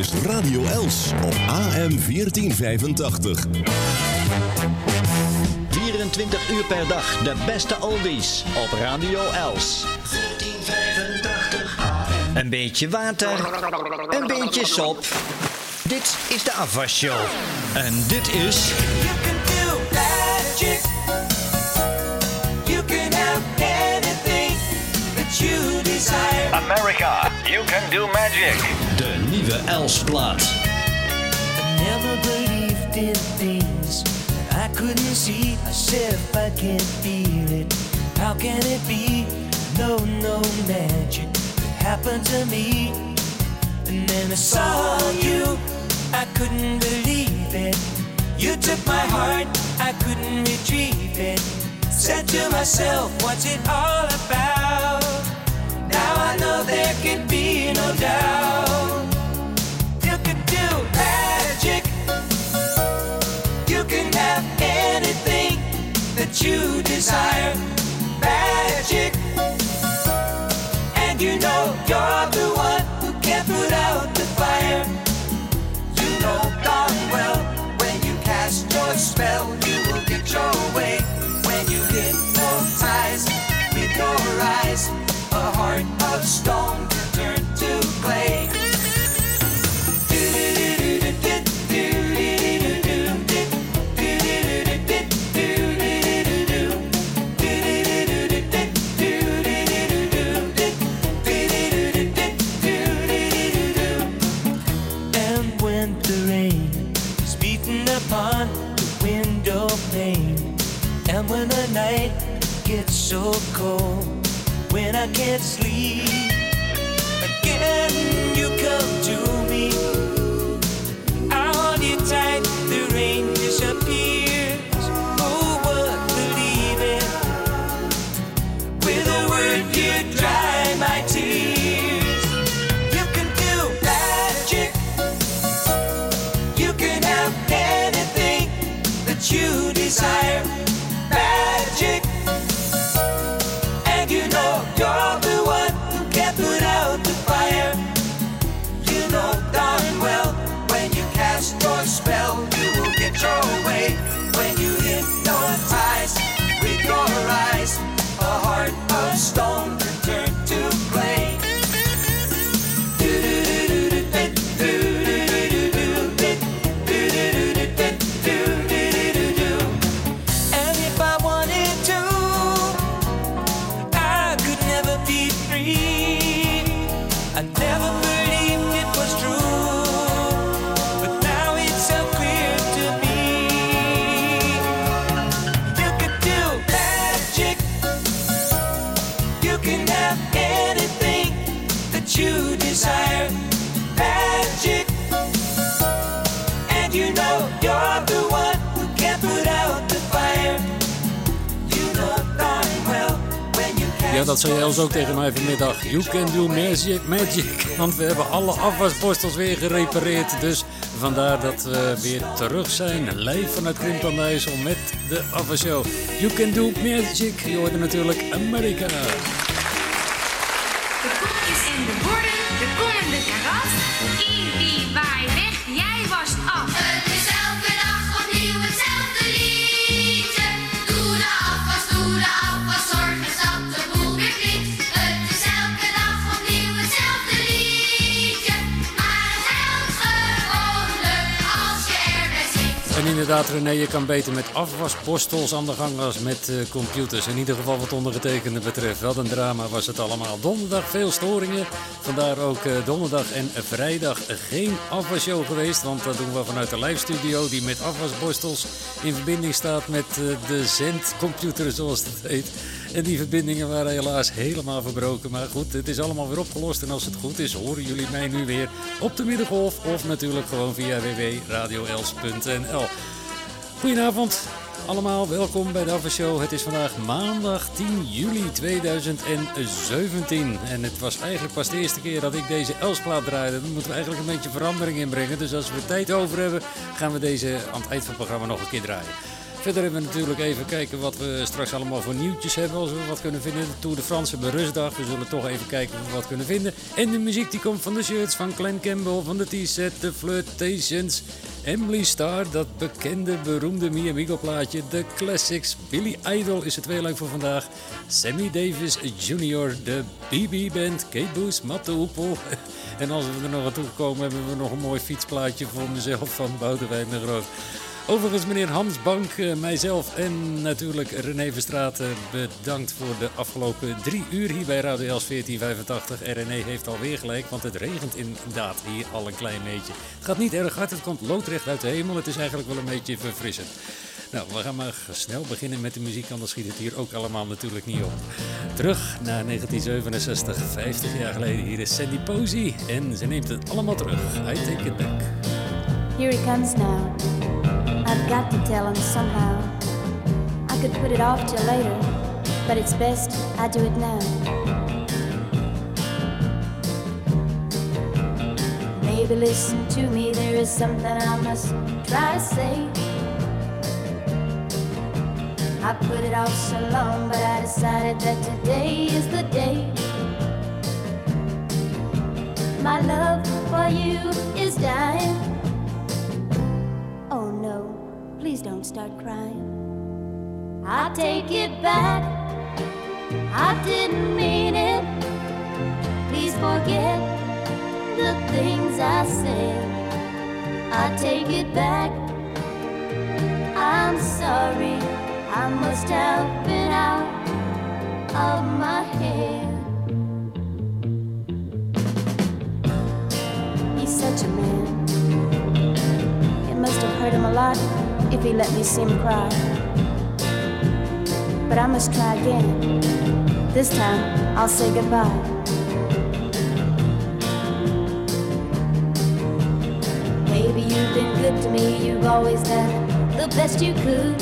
is Radio Els op AM 1485. 24 uur per dag de beste oldies op Radio Els. 1485 Een beetje water, een beetje sop. Dit is de afwasshow. En dit is... You can do magic. You can have anything that you desire. America, you can do magic. De nieuwe Els-plaat. I never believed in things I couldn't see. I said if I can't feel it, how can it be? No, no magic could happen to me. And then I saw you, I couldn't believe it. You took my heart, I couldn't retrieve it. Said to myself, what's it all about? Now I know there can be no doubt. You desire. Magic. And you know you're the one who can put out the fire. You know darn well when you cast your spell, you will get your way. When you hypnotize with your eyes, a heart of stone upon the window pane, and when the night gets so cold, when I can't sleep, again you come to dat zei Els ook tegen mij vanmiddag. You can do magic, magic. Want we hebben alle afwasborstels weer gerepareerd. Dus vandaar dat we weer terug zijn. Live vanuit Krimp met de afwasshow. You can do magic. Je hoorde natuurlijk Amerika. De koekjes en de borden, de kom en de karas. Ibi, waai weg, jij was af. Inderdaad, René, je kan beter met afwasborstels aan de gang als met eh, computers. In ieder geval wat ondergetekende betreft. Wat een drama was het allemaal. Donderdag veel storingen. Vandaar ook eh, donderdag en vrijdag geen afwasshow geweest. Want dat doen we vanuit de live studio die met afwasborstels in verbinding staat met eh, de zendcomputer zoals dat heet. En die verbindingen waren helaas helemaal verbroken. Maar goed, het is allemaal weer opgelost. En als het goed is, horen jullie mij nu weer op de middengolf. Of natuurlijk gewoon via www.radioels.nl. Goedenavond allemaal, welkom bij de Show. Het is vandaag maandag 10 juli 2017. En het was eigenlijk pas de eerste keer dat ik deze Elsplaat draaide. Dan moeten we eigenlijk een beetje verandering inbrengen. Dus als we tijd over hebben, gaan we deze aan het eind van het programma nog een keer draaien. Verder hebben we natuurlijk even kijken wat we straks allemaal voor nieuwtjes hebben. Als we wat kunnen vinden. De Tour de France hebben rustdag. We zullen toch even kijken of we wat kunnen vinden. En de muziek die komt van de shirts van Glenn Campbell, van de T-set, de Flirtations. Emily Starr, dat bekende, beroemde Mi Amigo plaatje. De Classics. Billy Idol is het tweeluik voor vandaag. Sammy Davis Jr., de BB Band, Kate Boos, Matte Hoepel. En als we er nog aan toe komen, hebben we nog een mooi fietsplaatje voor mezelf van Boudewijn de Groot. Overigens meneer Hans Bank, eh, mijzelf en natuurlijk René Verstraeten bedankt voor de afgelopen drie uur hier bij Radio Els 1485. En René heeft alweer gelijk, want het regent inderdaad hier al een klein beetje. Het gaat niet erg hard, het komt loodrecht uit de hemel. Het is eigenlijk wel een beetje verfrissend. Nou, we gaan maar snel beginnen met de muziek, anders schiet het hier ook allemaal natuurlijk niet op. Terug naar 1967, 50 jaar geleden. Hier is Sandy Posey en ze neemt het allemaal terug. I take it back. Here he comes now. I've got to tell him somehow. I could put it off till later, but it's best I do it now. Maybe listen to me, there is something I must try to say. I put it off so long, but I decided that today is the day. My love for you is dying. Please don't start crying. I take it back. I didn't mean it. Please forget the things I said. I take it back. I'm sorry. I must have been out of my head. He's such a man. It must have hurt him a lot if he let me see him cry. But I must try again. This time, I'll say goodbye. Baby, you've been good to me. You've always done the best you could.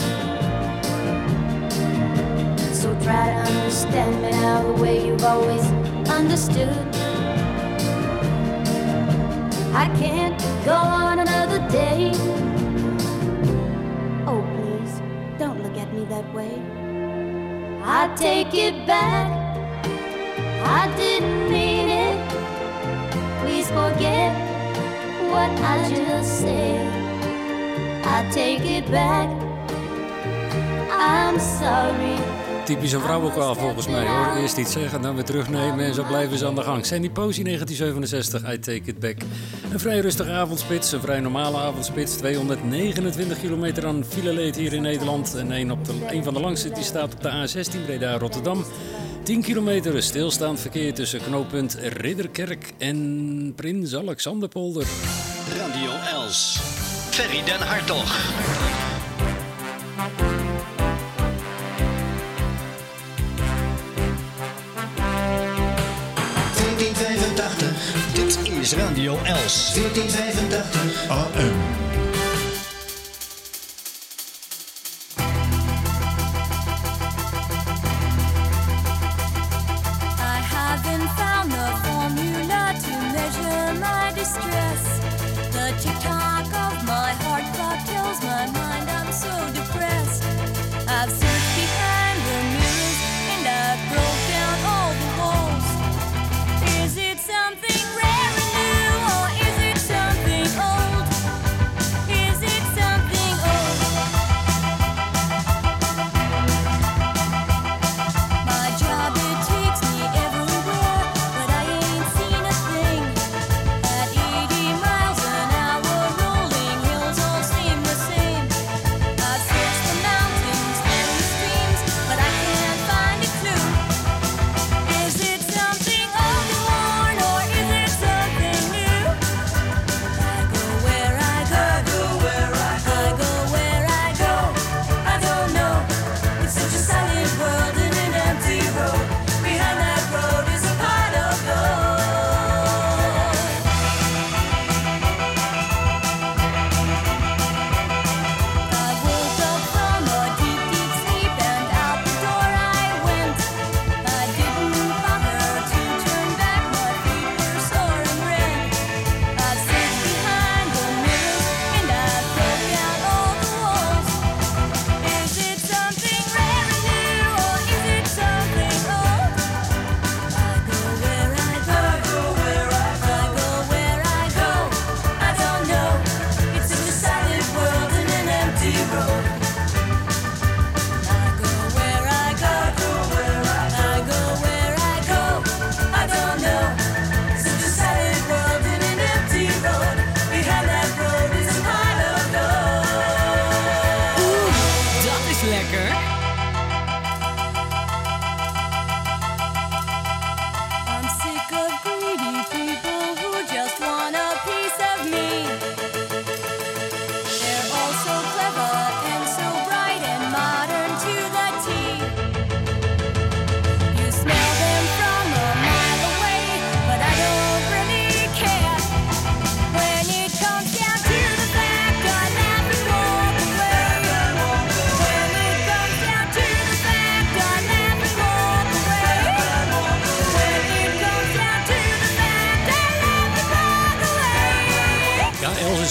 So try to understand me now the way you've always understood. I can't go on another day. Me that way. I take it back. I didn't mean it. Please forget what I just said. I take it back. I'm sorry. Typisch een vrouwenkwaal volgens mij hoor. Eerst iets zeggen, dan weer terugnemen en zo blijven ze aan de gang. Sandy Posey 1967, I Take It Back. Een vrij rustige avondspits, een vrij normale avondspits. 229 kilometer aan fileleed hier in Nederland. En een, op de, een van de langste die staat op de A16 Breda-Rotterdam. 10 kilometer stilstaand verkeer tussen knooppunt Ridderkerk en Prins Alexanderpolder. Radio Els. Ferry den Hartog. Is Radio Els. 1485 AM.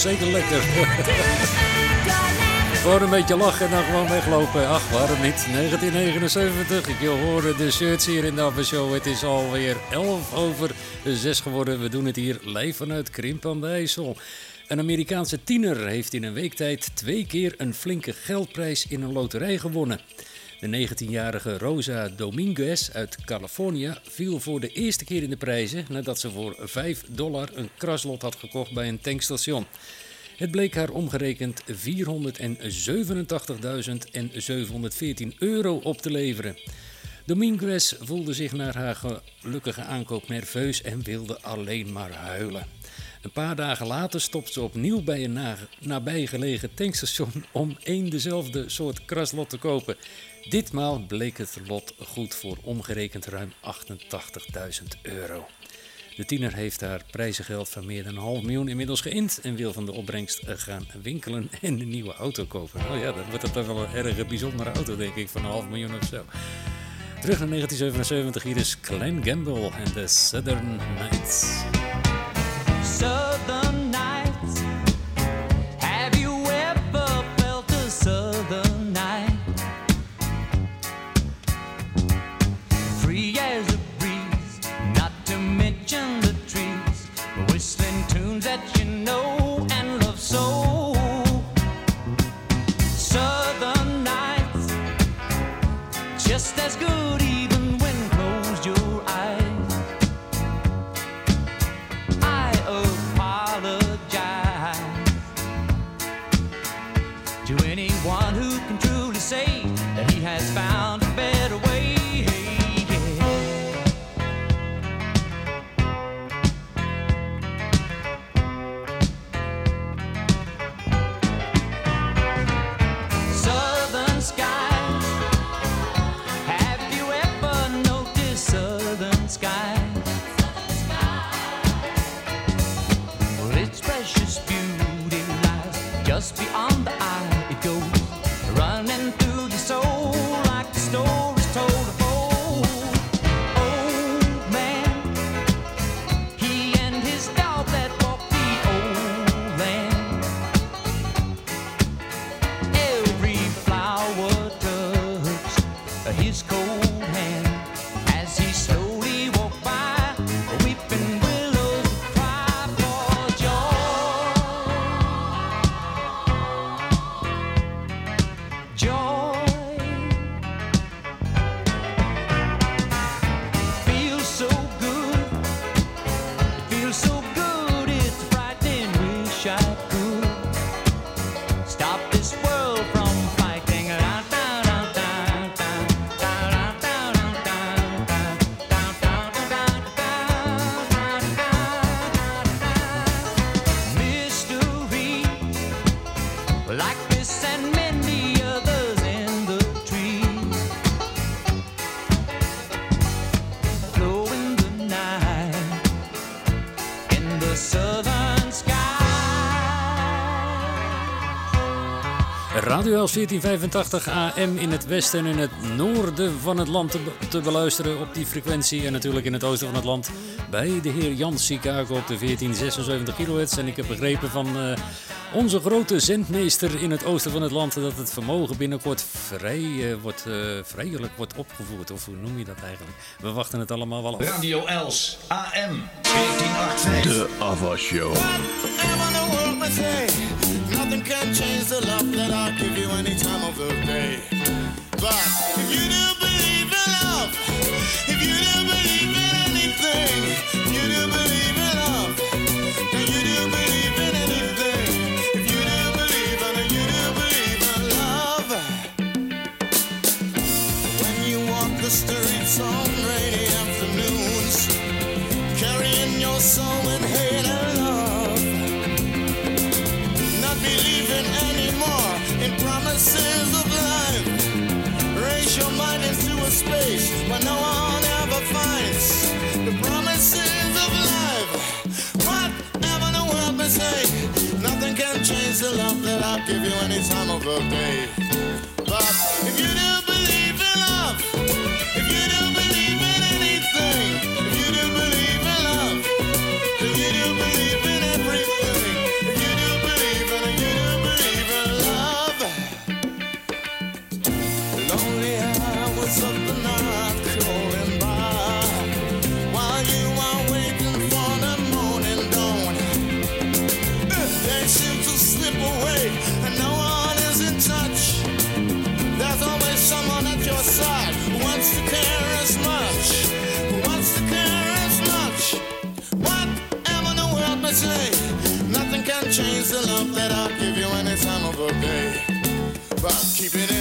Zeker lekker. Gewoon een beetje lachen en dan gewoon weglopen. Ach, waarom niet? 1979. Je hoorde de shirts hier in de Show. Het is alweer 11 over 6 geworden. We doen het hier live vanuit Krimp aan de IJssel. Een Amerikaanse tiener heeft in een week tijd twee keer een flinke geldprijs in een loterij gewonnen. De 19-jarige Rosa Dominguez uit Californië viel voor de eerste keer in de prijzen nadat ze voor 5 dollar een kraslot had gekocht bij een tankstation. Het bleek haar omgerekend 487.714 euro op te leveren. Dominguez voelde zich na haar gelukkige aankoop nerveus en wilde alleen maar huilen. Een paar dagen later stopte ze opnieuw bij een na- nabijgelegen tankstation om één dezelfde soort kraslot te kopen. Ditmaal bleek het lot goed voor omgerekend ruim 88.000 euro. De tiener heeft haar prijzengeld van meer dan een half miljoen inmiddels geïnd en wil van de opbrengst gaan winkelen en een nieuwe auto kopen. Oh ja, dan wordt het toch wel een erg bijzondere auto, denk ik, van een half miljoen of zo. Terug naar 1977, hier is Glenn Gamble en de Southern Nights. Southern Radio Els 1485 AM in het westen en in het noorden van het land te, be- te beluisteren op die frequentie. En natuurlijk in het oosten van het land bij de heer Jan Chicago op de 1476 kHz. En ik heb begrepen van eh, onze grote zendmeester in het oosten van het land dat het vermogen binnenkort vrij, eh, wordt, eh, vrijelijk wordt opgevoerd. Of hoe noem je dat eigenlijk? We wachten het allemaal wel af. Radio Els AM 1485. De Ava Show. Say. Nothing can change the love that I give you any time of the day. But if you do believe in love, if you do give you any time of the day. But if you do keep it in,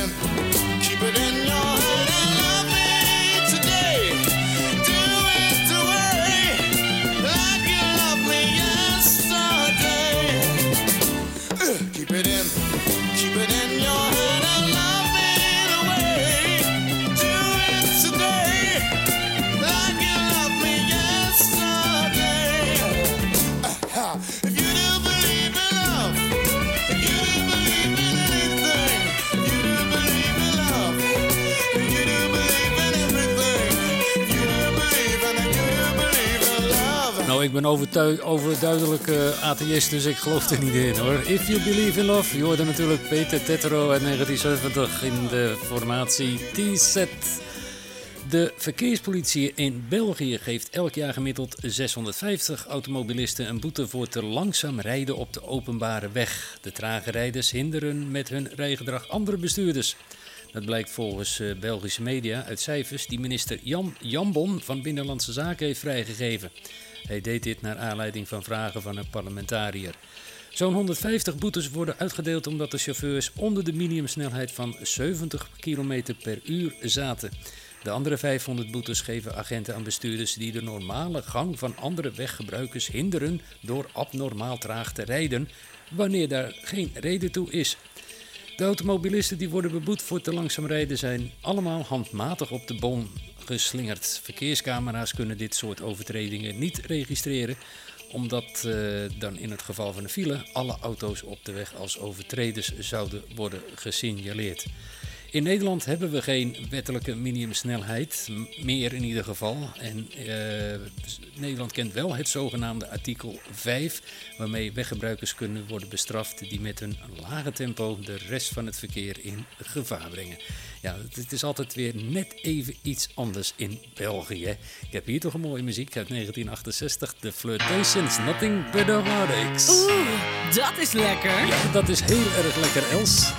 ik ben overduidelijk atheïst, dus ik geloof er niet in hoor. If You Believe in Love, je hoorde natuurlijk Peter Tetro uit 1970 in de formatie T-set. De verkeerspolitie in België geeft elk jaar gemiddeld 650 automobilisten een boete voor te langzaam rijden op de openbare weg. De trage rijders hinderen met hun rijgedrag andere bestuurders. Dat blijkt volgens eh, Belgische media uit cijfers die minister Jan Jambon van Binnenlandse Zaken heeft vrijgegeven. Hij deed dit naar aanleiding van vragen van een parlementariër. Zo'n 150 boetes worden uitgedeeld omdat de chauffeurs onder de minimumsnelheid van 70 km per uur zaten. De andere 500 boetes geven agenten aan bestuurders die de normale gang van andere weggebruikers hinderen door abnormaal traag te rijden, wanneer daar geen reden toe is. De automobilisten die worden beboet voor te langzaam rijden zijn allemaal handmatig op de bon geslingerd. Verkeerscamera's kunnen dit soort overtredingen niet registreren, omdat eh, dan in het geval van een file alle auto's op de weg als overtreders zouden worden gesignaleerd. In Nederland hebben we geen wettelijke minimumsnelheid, meer in ieder geval. En eh, Nederland kent wel het zogenaamde artikel 5, waarmee weggebruikers kunnen worden bestraft die met een lage tempo de rest van het verkeer in gevaar brengen. Ja, het- het is altijd weer net even iets anders in België. Ik heb hier toch een mooie muziek uit 1968, The Flirtations, Nothing But The Heartaches. Oeh, dat is lekker. Ja, dat is heel erg lekker, Els.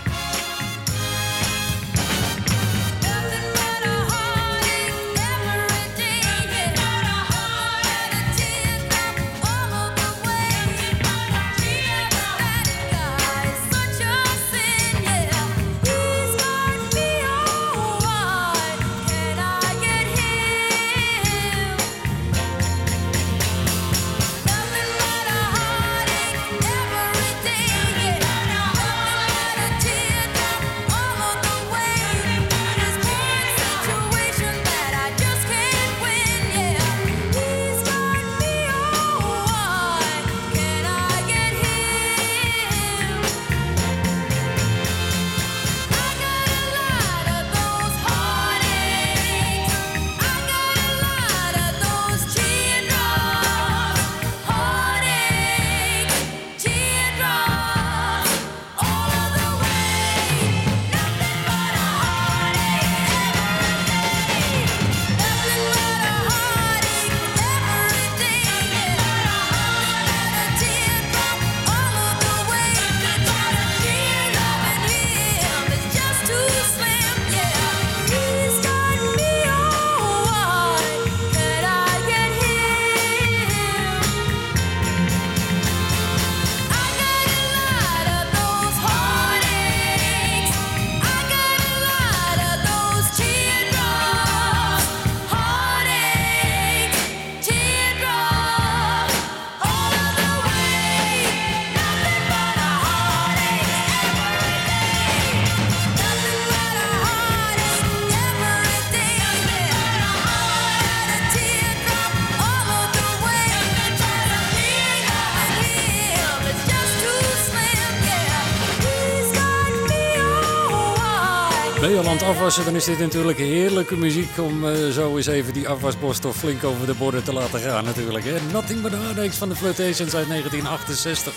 Afwassen, dan is dit natuurlijk heerlijke muziek om eh, zo eens even die afwasborstel flink over de borden te laten gaan natuurlijk. Hè? Nothing but Heartaches van de Flirtations uit 1968.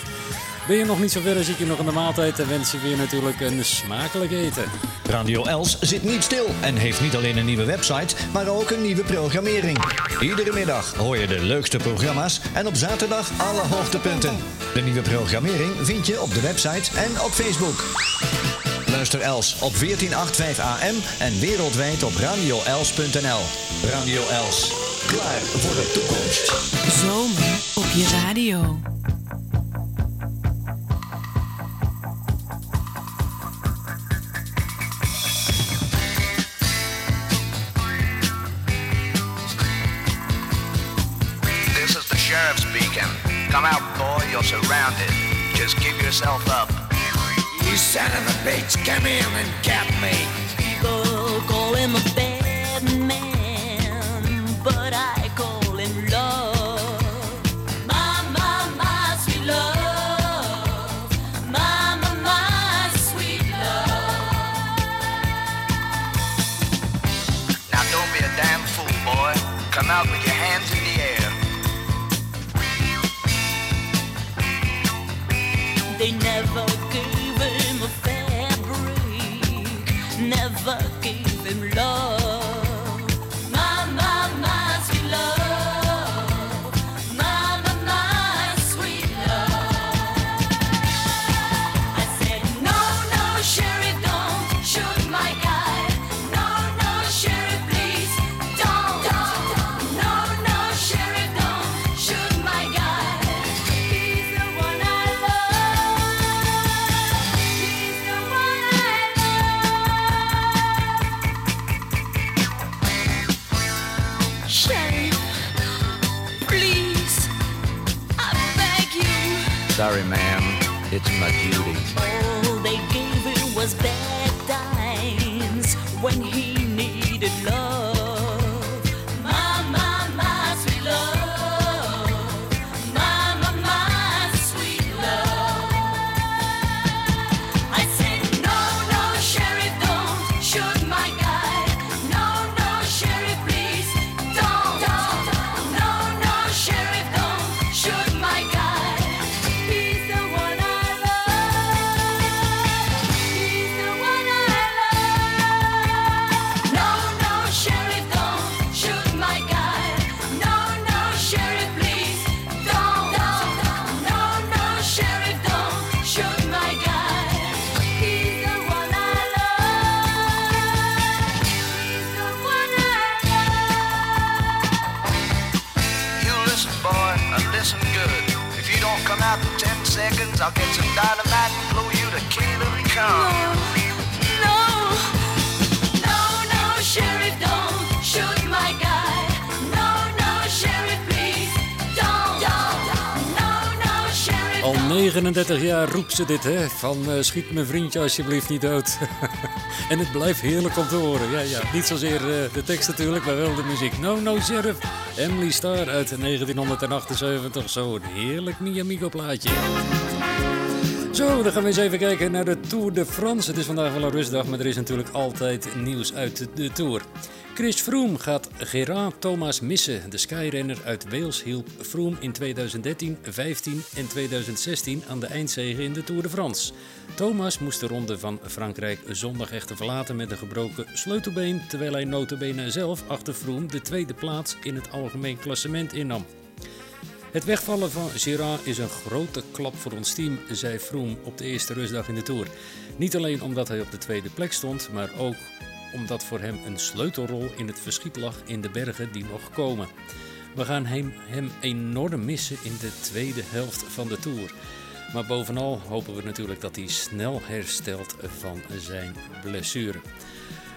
Ben je nog niet zo ver, zit je nog in de maaltijd en wens je weer natuurlijk een smakelijk eten. Radio Els zit niet stil en heeft niet alleen een nieuwe website, maar ook een nieuwe programmering. Iedere middag hoor je de leukste programma's en op zaterdag alle hoogtepunten. De nieuwe programmering vind je op de website en op Facebook. Luister Els op 1485 AM en wereldwijd op radioels.nl. Radio Els, klaar voor de toekomst. Zomer op je radio. This is the Sheriff's Beacon. Come out, boy, you're surrounded. Just give yourself up. You son of a bitch, come in and get me. People call him a bad man, but I call him love. My, my, my sweet love. My, my, my sweet love. Now don't be a damn fool, boy. Come out with Sorry, ma'am. It's my duty. All they gave was bad Al 39 jaar roept ze dit, hè? Van eh, schiet mijn vriendje alsjeblieft niet dood. en het blijft heerlijk om te horen. Ja, ja. Niet zozeer eh, de tekst natuurlijk, maar wel de muziek. No, no, sheriff. Emily Starr uit 1978. Zo'n heerlijk Miamigo plaatje. Zo, dan gaan we eens even kijken naar de Tour de France. Het is vandaag wel een rustdag, maar er is natuurlijk altijd nieuws uit de Tour. Chris Froome gaat Gerard Thomas missen. De skyrenner uit Wales hielp Froome in 2013, 15 en 2016 aan de eindzege in de Tour de France. Thomas moest de ronde van Frankrijk zondag echter verlaten met een gebroken sleutelbeen, terwijl hij notabene zelf achter Froome de tweede plaats in het algemeen klassement innam. Het wegvallen van Girard is een grote klap voor ons team, zei Froome op de eerste rustdag in de Tour. Niet alleen omdat hij op de tweede plek stond, maar ook omdat voor hem een sleutelrol in het verschiet lag in de bergen die nog komen. We gaan hem, hem enorm missen in de tweede helft van de Tour. Maar bovenal hopen we natuurlijk dat hij snel herstelt van zijn blessure.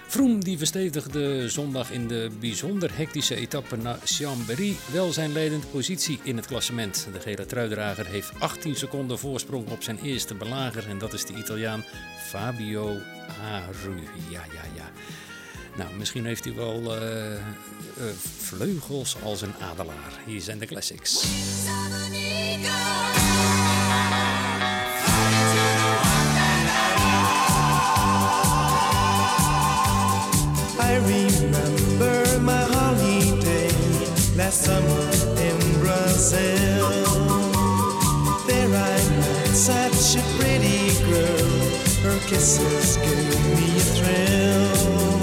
Froome die verstevigde zondag in de bijzonder hectische etappe naar Chambéry wel zijn leidende positie in het klassement. De gele truidrager heeft 18 seconden voorsprong op zijn eerste belager en dat is de Italiaan Fabio Aru. Ja, ja, ja. Nou, misschien heeft hij wel eh, eh, vleugels als een adelaar. Hier zijn de classics. Summer in Brazil. There I met such a pretty girl. Her kisses gave me a thrill.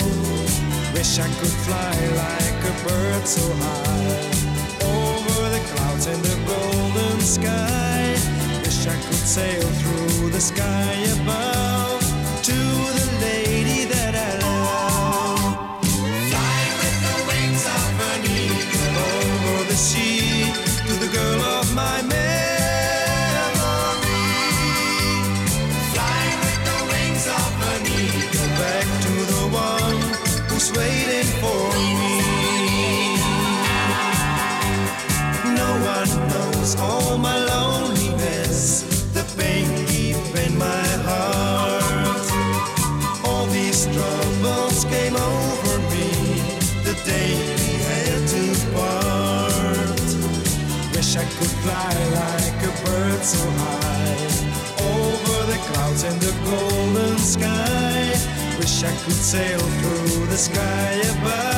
Wish I could fly like a bird so high over the clouds and the golden sky. Wish I could sail through the sky above so high over the clouds and the golden sky. Wish I could sail through the sky above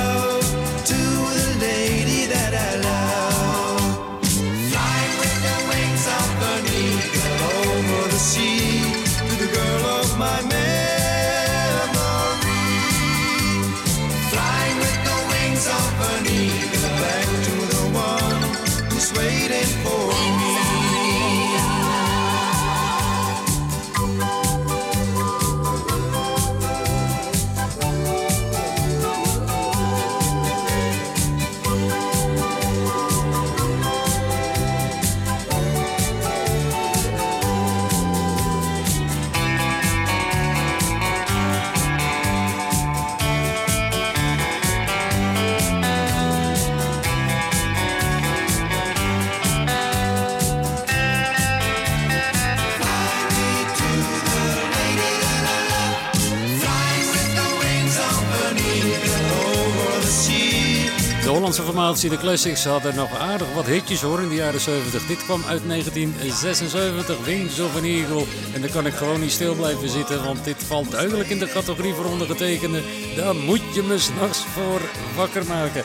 Hollandse formatie, de Classics, hadden nog aardig wat hitjes hoor in de jaren 70. Dit kwam uit 1976, Wings of an Eagle. En daar kan ik gewoon niet stil blijven zitten, want dit valt duidelijk in de categorie voor ondergetekende. Daar moet je me s'nachts voor wakker maken.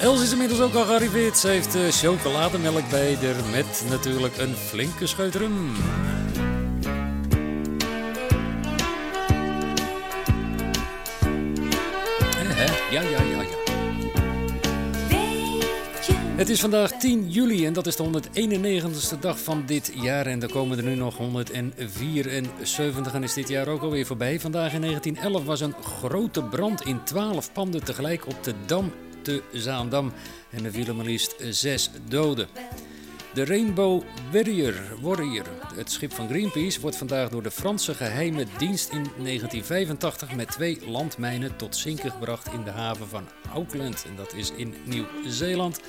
Els is inmiddels ook al gearriveerd. Ze heeft eh, chocolademelk bij met natuurlijk een flinke scheut rum. Ja, ja, ja, Het is vandaag 10 juli en dat is de 191ste dag van dit jaar. En er komen er nu nog 174 en is dit jaar ook alweer voorbij. Vandaag in 1911 was een grote brand in 12 panden tegelijk op de Dam te Zaandam. En er vielen maar liefst 6 doden. De Rainbow Warrior, Warrior, het schip van Greenpeace, wordt vandaag door de Franse geheime dienst in 1985 met twee landmijnen tot zinken gebracht in de haven van Auckland. En dat is in Nieuw-Zeeland.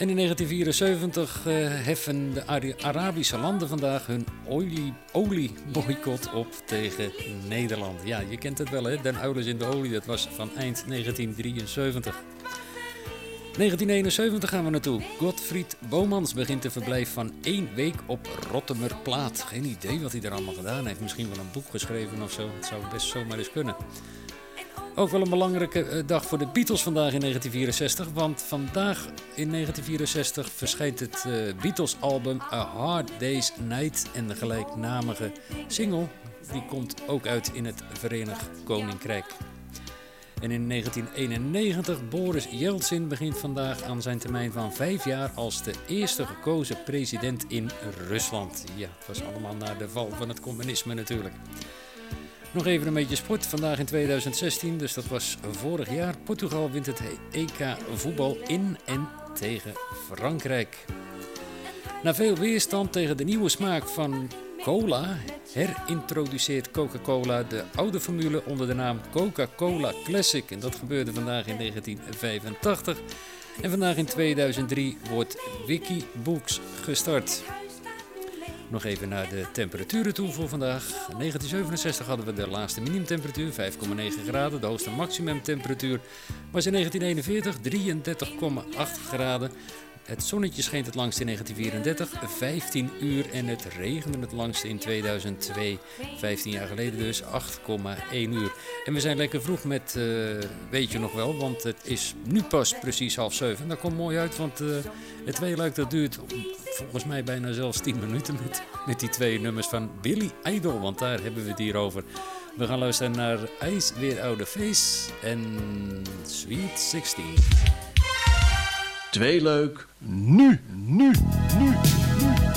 En in 1974 eh, heffen de Arabische landen vandaag hun olie- olieboycott op tegen Nederland. Ja, je kent het wel hè, Den Uilers in de olie, dat was van eind 1973. 1971 gaan we naartoe. Godfried Bomans begint een verblijf van één week op Rottemerplaat. Geen idee wat hij er allemaal gedaan heeft. Misschien wel een boek geschreven of zo. Het zou best zomaar eens kunnen. Ook wel een belangrijke eh, dag voor de Beatles vandaag in 1964. Want vandaag in 1964 verschijnt het eh, Beatles-album A Hard Day's Night. En de gelijknamige single die komt ook uit in het Verenigd Koninkrijk. En in 1991, Boris Yeltsin begint vandaag aan zijn termijn van vijf jaar als de eerste gekozen president in Rusland. Ja, het was allemaal na de val van het communisme natuurlijk. Nog even een beetje sport. Vandaag in 2016, dus dat was vorig jaar. Portugal wint het EK voetbal in en tegen Frankrijk. Na veel weerstand tegen de nieuwe smaak van cola herintroduceert Coca-Cola de oude formule onder de naam Coca-Cola Classic. En dat gebeurde vandaag in 1985. En vandaag in 2003 wordt Wikibooks gestart. Nog even naar de temperaturen toe voor vandaag. 1967 hadden we de laagste minimumtemperatuur, 5,9 graden. De hoogste maximumtemperatuur was in 1941 33,8 graden. Het zonnetje scheen het langst in 1934, 15 uur. En het regende het langst in 2002, 15 jaar geleden dus, 8,1 uur. En we zijn lekker vroeg met, eh, weet je nog wel, want het is nu pas precies half zeven. Dat komt mooi uit, want eh, het tweeluik dat duurt volgens mij bijna zelfs 10 minuten met, met die twee nummers van Billy Idol. Want daar hebben we het hier over. We gaan luisteren naar IJs Weer Oude Face en Sweet 16. Twee leuk. Nu, nu, nu. I'm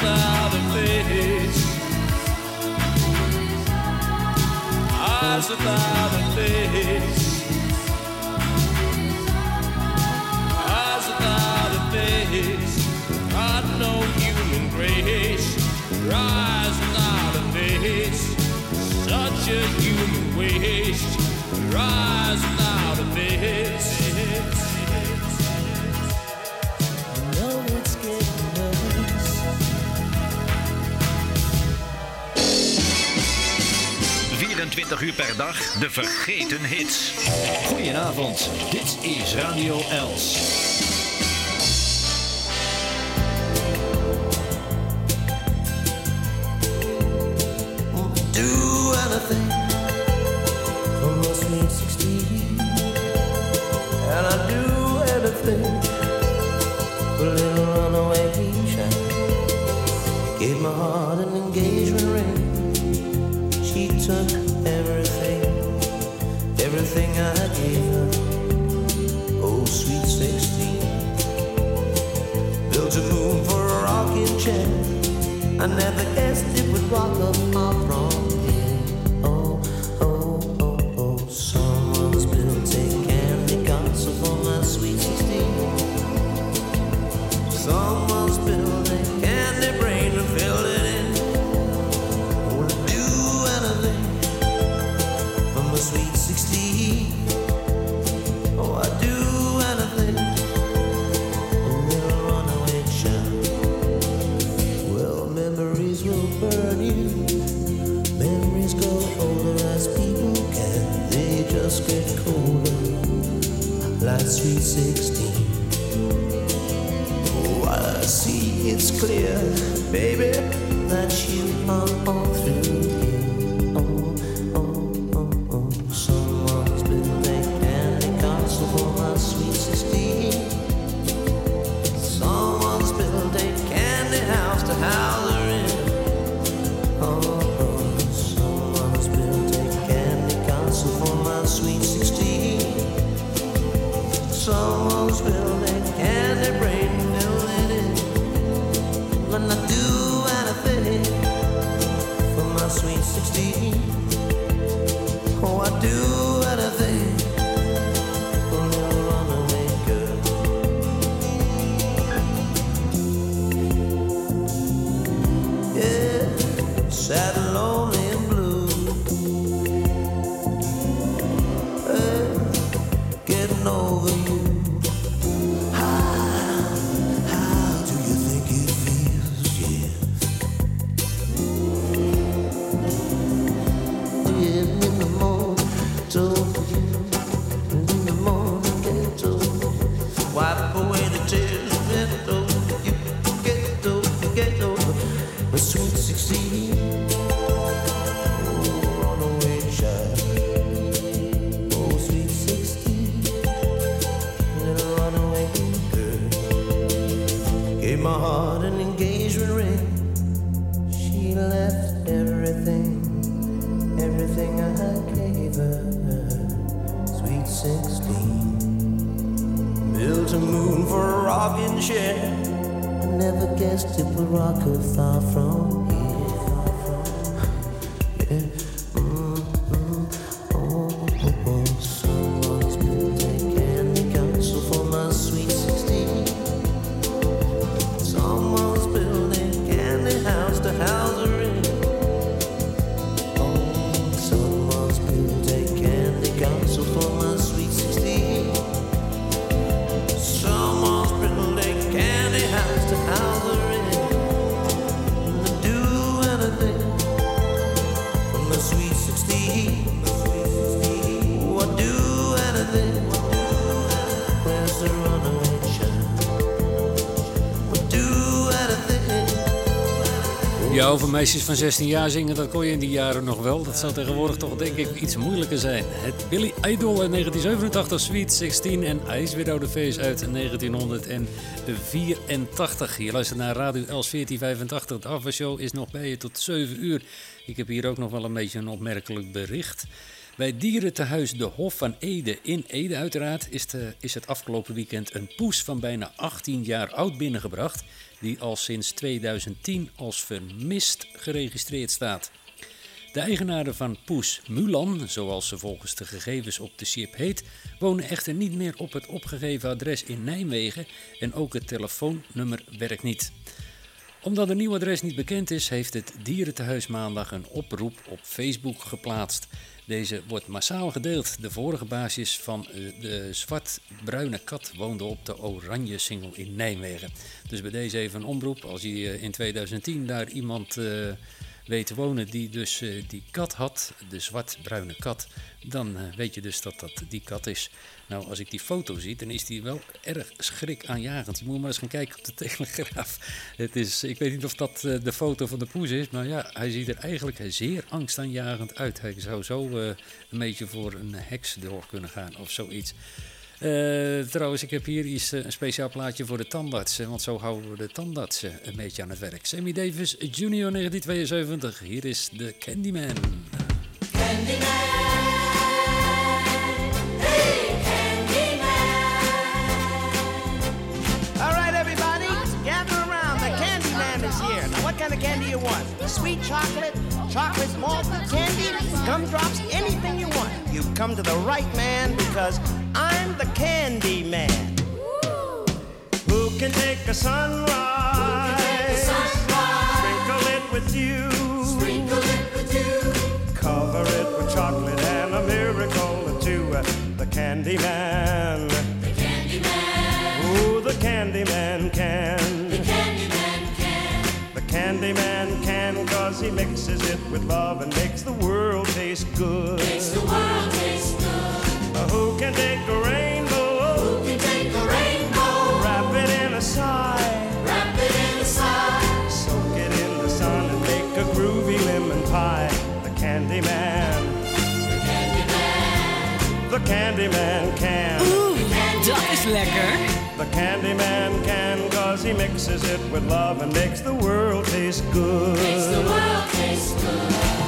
without a face. Eyes without a face. Eyes without a face. No human grace. Eyes without a face. Such a human waste. Rise. 20 uur per dag de vergeten hits. Goedenavond, dit is Radio Els. And I do anything I never guessed it would rock up my prom. Rocking chair. I never guessed it would rock her far from meisjes van 16 jaar zingen, dat kon je in die jaren nog wel. Dat zou tegenwoordig toch denk ik iets moeilijker zijn. Het Billy Idol uit 1987, Sweet 16 en a Face uit 1984. Je luistert naar Radio Els 1485. De afwasshow is nog bij je tot 7 uur. Ik heb hier ook nog wel een beetje een opmerkelijk bericht. Bij dierentehuis De Hof van Ede in Ede uiteraard is, de, is het afgelopen weekend een poes van bijna 18 jaar oud binnengebracht, die al sinds 2010 als vermist geregistreerd staat. De eigenaren van Poes Mulan, zoals ze volgens de gegevens op de chip heet, wonen echter niet meer op het opgegeven adres in Nijmegen en ook het telefoonnummer werkt niet. Omdat een nieuw adres niet bekend is, heeft het dierentehuis maandag een oproep op Facebook geplaatst. Deze wordt massaal gedeeld. De vorige basis van eh, de zwart-bruine kat woonde op de Oranje Singel in Nijmegen. Dus bij deze even een omroep. Als je eh, in 2010 daar iemand te wonen die dus eh, die kat had, de zwart-bruine kat, dan eh, weet je dus dat dat die kat is. Nou, als ik die foto zie, dan is die wel erg schrikaanjagend. Je moet maar eens gaan kijken op de Telegraaf. Het is, ik weet niet of dat eh, de foto van de poes is, maar ja, hij ziet er eigenlijk zeer angstaanjagend uit. Hij zou zo een beetje voor een heks door kunnen gaan of zoiets. Eh, trouwens, ik heb hier iets, eh, een speciaal plaatje voor de tandartsen, want zo houden we de tandartsen een beetje aan het werk. Sammy Davis Junior 1972, hier is de Candyman. All right, everybody, gather around. The candy man is here. Now, what kind of candy you want? Sweet chocolate, chocolate malted candy, gumdrops, anything come to the right man because I'm the candy man. Who can take a sunrise? Sprinkle it with you. Cover it with chocolate and a miracle or two. The candy man. The candy man. Ooh, the candy man can. The candy man can. The candy man can cause he mixes it with love and makes the world taste good. Makes the world man. The candy man can. Oeh, dat is lekker. The candy man can cause he mixes it with love and makes the world taste good. Makes the world taste good.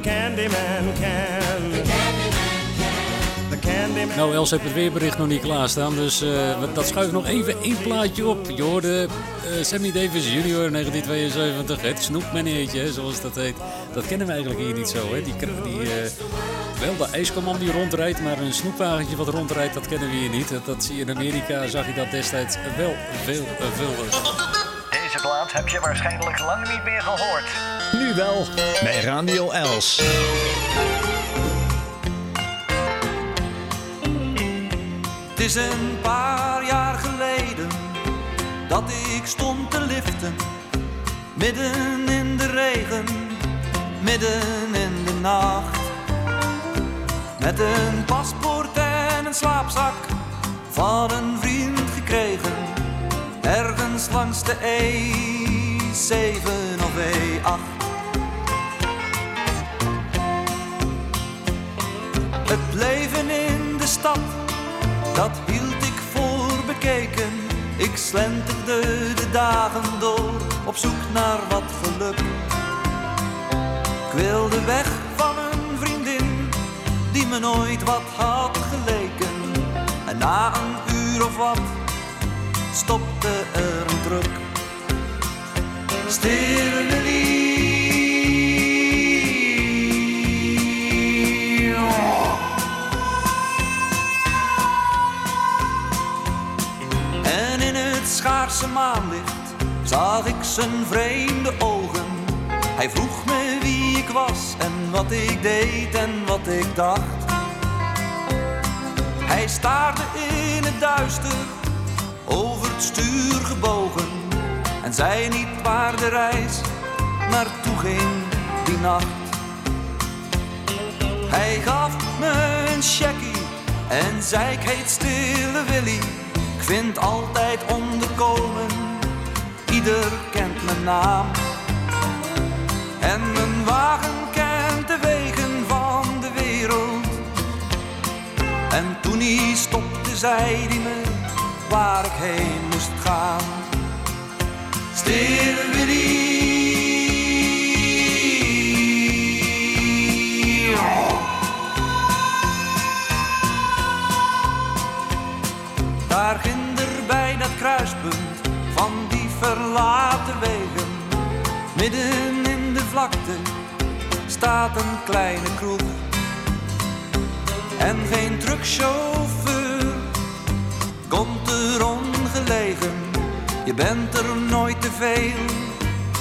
The candy man can. The candy man. Nou, Els heeft het weerbericht nog niet klaarstaan, dus eh, dat schuift nog even één plaatje op. Je hoorde eh, Sammy Davis Jr. 1972, het snoepmeneertje, zoals dat heet. Dat kennen we eigenlijk hier niet zo, hè. Die, die, eh, wel de ijskomman die rondrijdt, maar een snoepwagentje wat rondrijdt, dat kennen we hier niet. Dat, dat zie je in Amerika, zag je dat destijds wel veel, veel. Deze plaat heb je waarschijnlijk lang niet meer gehoord. Nu wel bij Radio Els. Het is een paar jaar geleden dat ik stond te liften. Midden in de regen, midden in de nacht. Met een paspoort en een slaapzak van een vriend gekregen. Ergens langs de E7 of E8. Leven in de stad dat hield ik voor bekeken. Ik slenterde de dagen door op zoek naar wat geluk. Ik wilde weg van een vriendin die me nooit wat had geleken. En na een uur of wat stopte er een druk. Stille Willy. Maanlicht zag ik zijn vreemde ogen. Hij vroeg me wie ik was en wat ik deed en wat ik dacht. Hij staarde in het duister, over het stuur gebogen. En zei niet waar de reis naartoe ging die nacht. Hij gaf me een checkie en zei ik heet Stille Willy. Vind altijd onderkomen, ieder kent mijn naam. En mijn wagen kent de wegen van de wereld. En toen hij stopte, zei hij me waar ik heen moest gaan. Stille Willy. Daar kruispunt van die verlaten wegen, midden in de vlakte, staat een kleine kroeg. En geen truckchauffeur komt er ongelegen. Je bent er nooit te veel,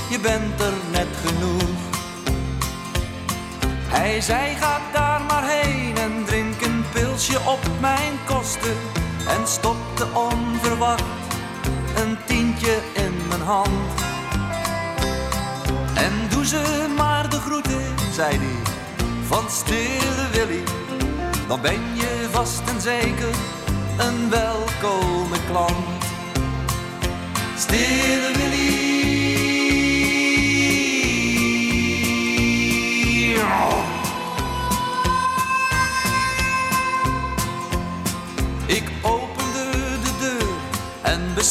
je bent er net genoeg. Hij zei ga daar maar heen en drink een pilsje op mijn kosten. En stopte onverwacht een tientje in mijn hand. En doe ze maar de groeten, zei hij, van stille Willy. Dan ben je vast en zeker een welkome klant. Stille Willy.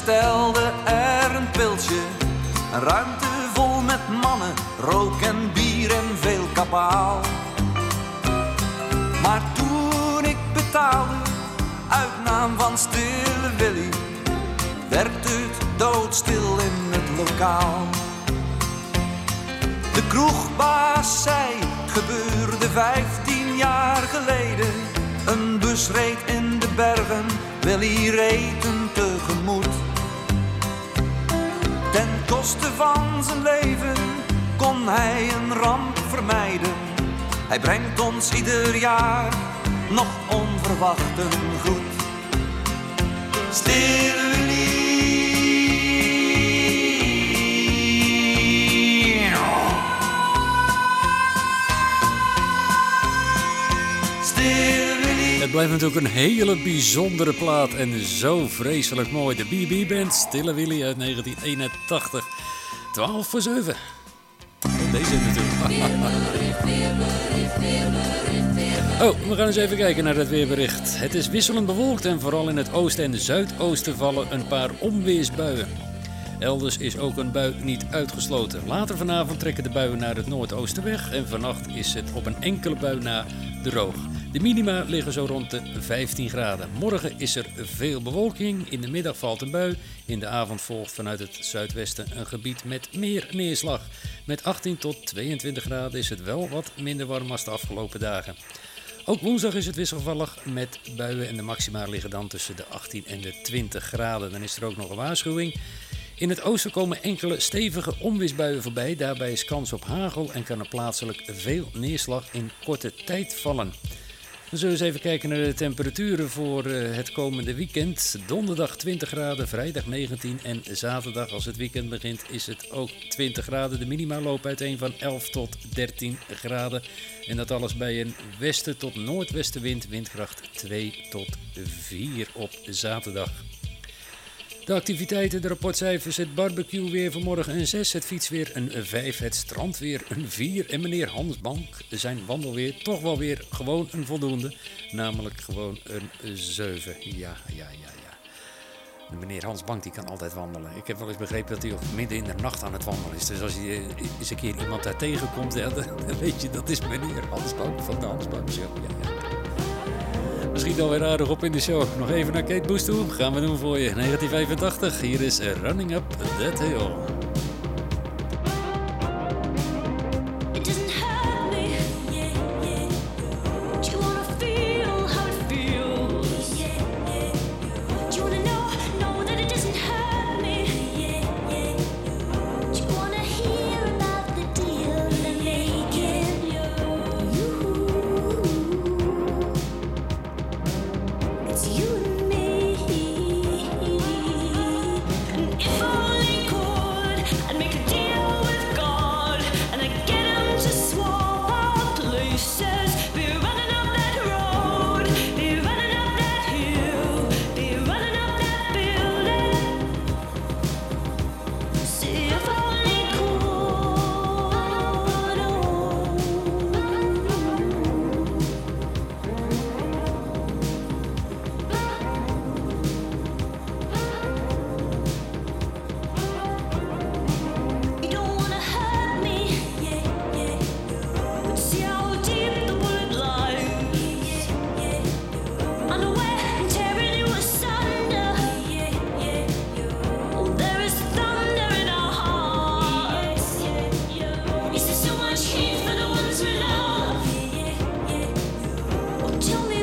Bestelde er een pilsje. Een ruimte vol met mannen, rook en bier en veel kabaal. Maar toen ik betaalde, uit naam van Stille Willy, werd het doodstil in het lokaal. De kroegbaas zei, het gebeurde vijftien jaar geleden. Een bus reed in de bergen, Willy reed hem tegemoet. Ten koste van zijn leven kon hij een ramp vermijden. Hij brengt ons ieder jaar nog onverwacht een groet. Stille Het blijft natuurlijk een hele bijzondere plaat en zo vreselijk mooi. De BB Band, Stille Willy uit 1981. 12 voor 7. Deze natuurlijk. Oh, we gaan eens even kijken naar het weerbericht. Het is wisselend bewolkt en vooral in het oosten en zuidoosten vallen een paar onweersbuien. Elders is ook een bui niet uitgesloten. Later vanavond trekken de buien naar het noordoosten weg en vannacht is het op een enkele bui na droog. De minima liggen zo rond de 15 graden. Morgen is er veel bewolking. In de middag valt een bui. In de avond volgt vanuit het zuidwesten een gebied met meer neerslag. Met 18 tot 22 graden is het wel wat minder warm als de afgelopen dagen. Ook woensdag is het wisselvallig met buien en de maxima liggen dan tussen de 18 en de 20 graden. Dan is er ook nog een waarschuwing. In het oosten komen enkele stevige onweersbuien voorbij. Daarbij is kans op hagel en kan er plaatselijk veel neerslag in korte tijd vallen. Dan zullen we eens even kijken naar de temperaturen voor eh, het komende weekend. Donderdag 20 graden, vrijdag 19 en zaterdag als het weekend begint is het ook 20 graden. De minima lopen uiteen van 11 tot 13 graden. En dat alles bij een westen tot noordwestenwind, windkracht 2 tot 4 op zaterdag. De activiteiten, de rapportcijfers, het barbecue weer vanmorgen een 6, het fietsweer een 5, het strandweer een 4 en meneer Hans Bank zijn wandelweer toch wel weer gewoon een voldoende, namelijk gewoon een 7. Ja, ja, ja, ja. Meneer Hans Bank die kan altijd wandelen. Ik heb wel eens begrepen dat hij ook midden in de nacht aan het wandelen is. Dus als je eh, eens een keer iemand daar tegenkomt, dan weet je dat is meneer Hans Bank van de Hans Bank Show. Ja, ja. Misschien alweer aardig op in de show. Nog even naar Kate Boos toe. Gaan we doen voor je. 1985. Hier is Running Up That Hill. tell me.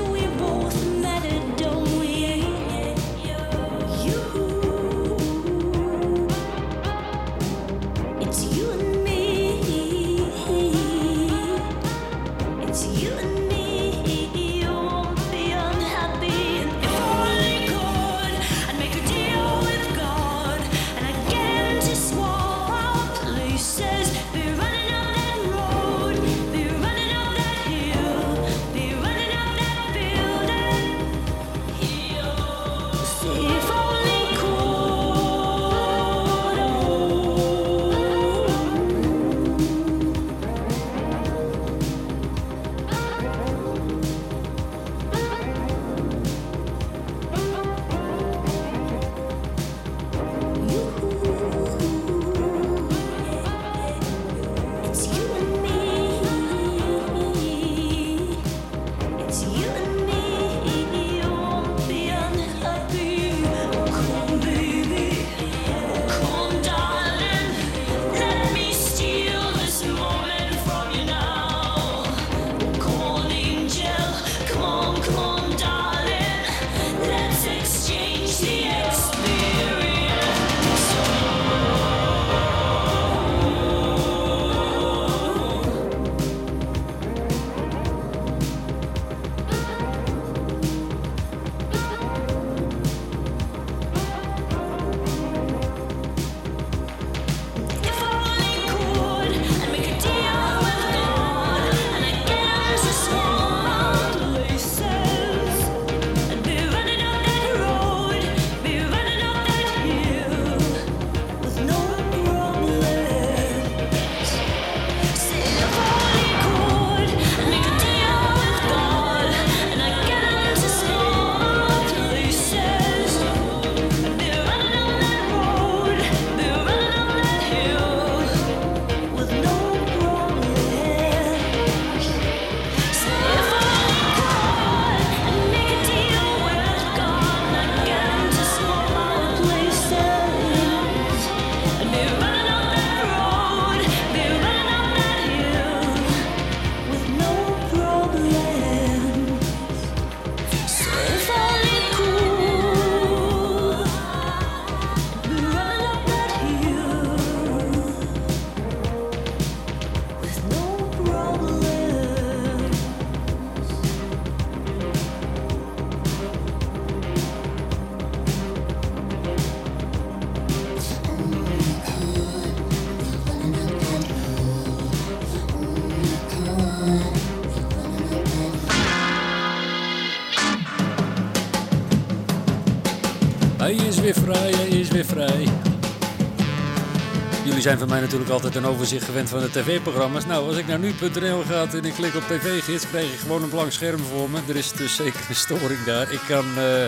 Zijn van mij natuurlijk altijd een overzicht gewend van de tv-programma's. Nou, als ik naar nu.nl ga en ik klik op tv-gids, krijg ik gewoon een blank scherm voor me. Er is dus zeker een storing daar. Ik kan eh,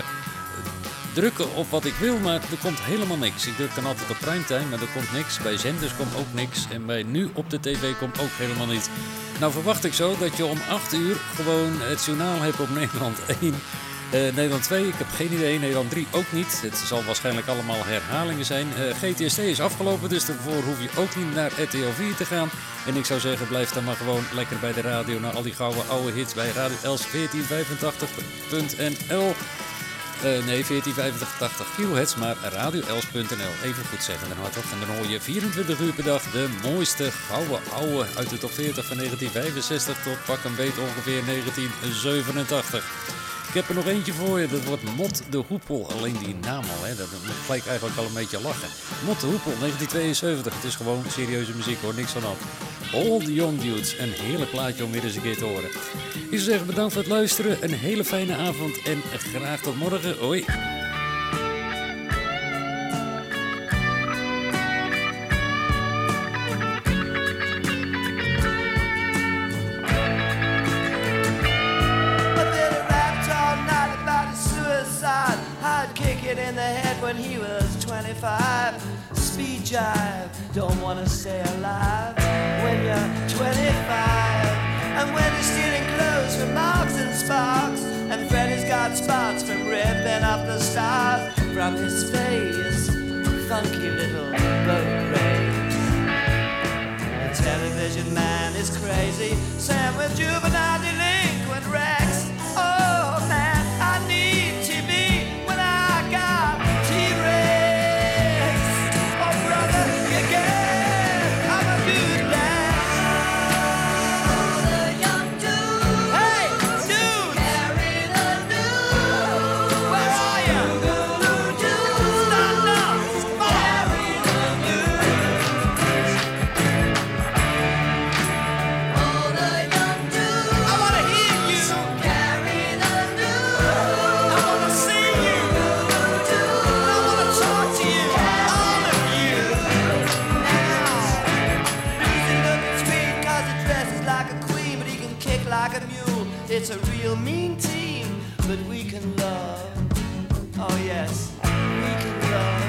drukken op wat ik wil, maar er komt helemaal niks. Ik druk dan altijd op primetime, maar er komt niks. Bij zenders komt ook niks. En bij nu op de tv komt ook helemaal niets. Nou verwacht ik zo dat je om 8 uur gewoon het journaal hebt op Nederland 1. Eh, Nederland 2, ik heb geen idee. Nederland 3 ook niet. Het zal waarschijnlijk allemaal herhalingen zijn. GTST is afgelopen, dus daarvoor hoef je ook niet naar RTL 4 te gaan. En ik zou zeggen, blijf dan maar gewoon lekker bij de radio naar al die gouden oude hits bij Radio Els 1485.nl. Eh, nee, 1485 kilohertz, maar radioels.nl. Even goed zeggen, dan toch. En dan hoor je 24 uur per dag de mooiste gouden ouwe uit de top 40 van 1965 tot pak een beet ongeveer 1987. Ik heb er nog eentje voor je, dat wordt Mot de Hoepel. Alleen die naam al, hè, dat gelijk eigenlijk al een beetje lachen. Mot de Hoepel, 1972. Het is gewoon serieuze muziek hoor, niks van hand. All the Young Dudes, een heerlijk plaatje om weer eens een keer te horen. Ik zou zeggen bedankt voor het luisteren, een hele fijne avond en graag tot morgen. Hoi. When he was 25. Speed jive, don't wanna stay alive when you're 25. And when he's stealing clothes from Marks and Sparks. And Freddy's got spots from ripping up the stars from his face. Funky little boat race. The television man is crazy. Sam with juvenile delinquent Rex. Real mean team, but we can love. Oh yes, we can love.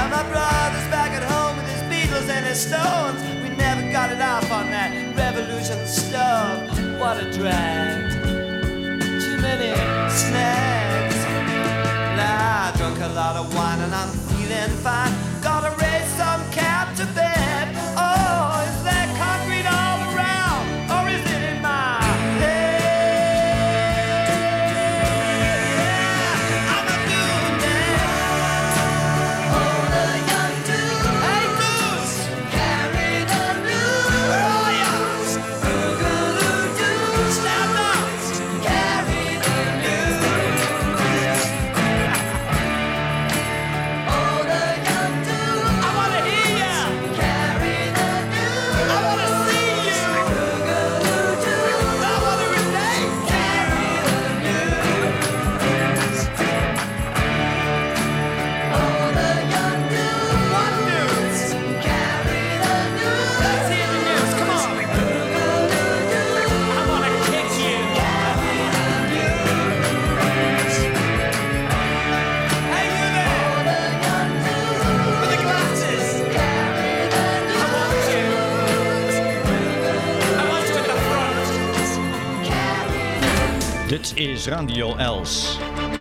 And my brother's back at home with his Beatles and his Stones. We never got it off on that revolution stuff. What a drag. Too many snags. Nah, I drunk a lot of wine is Radio Els.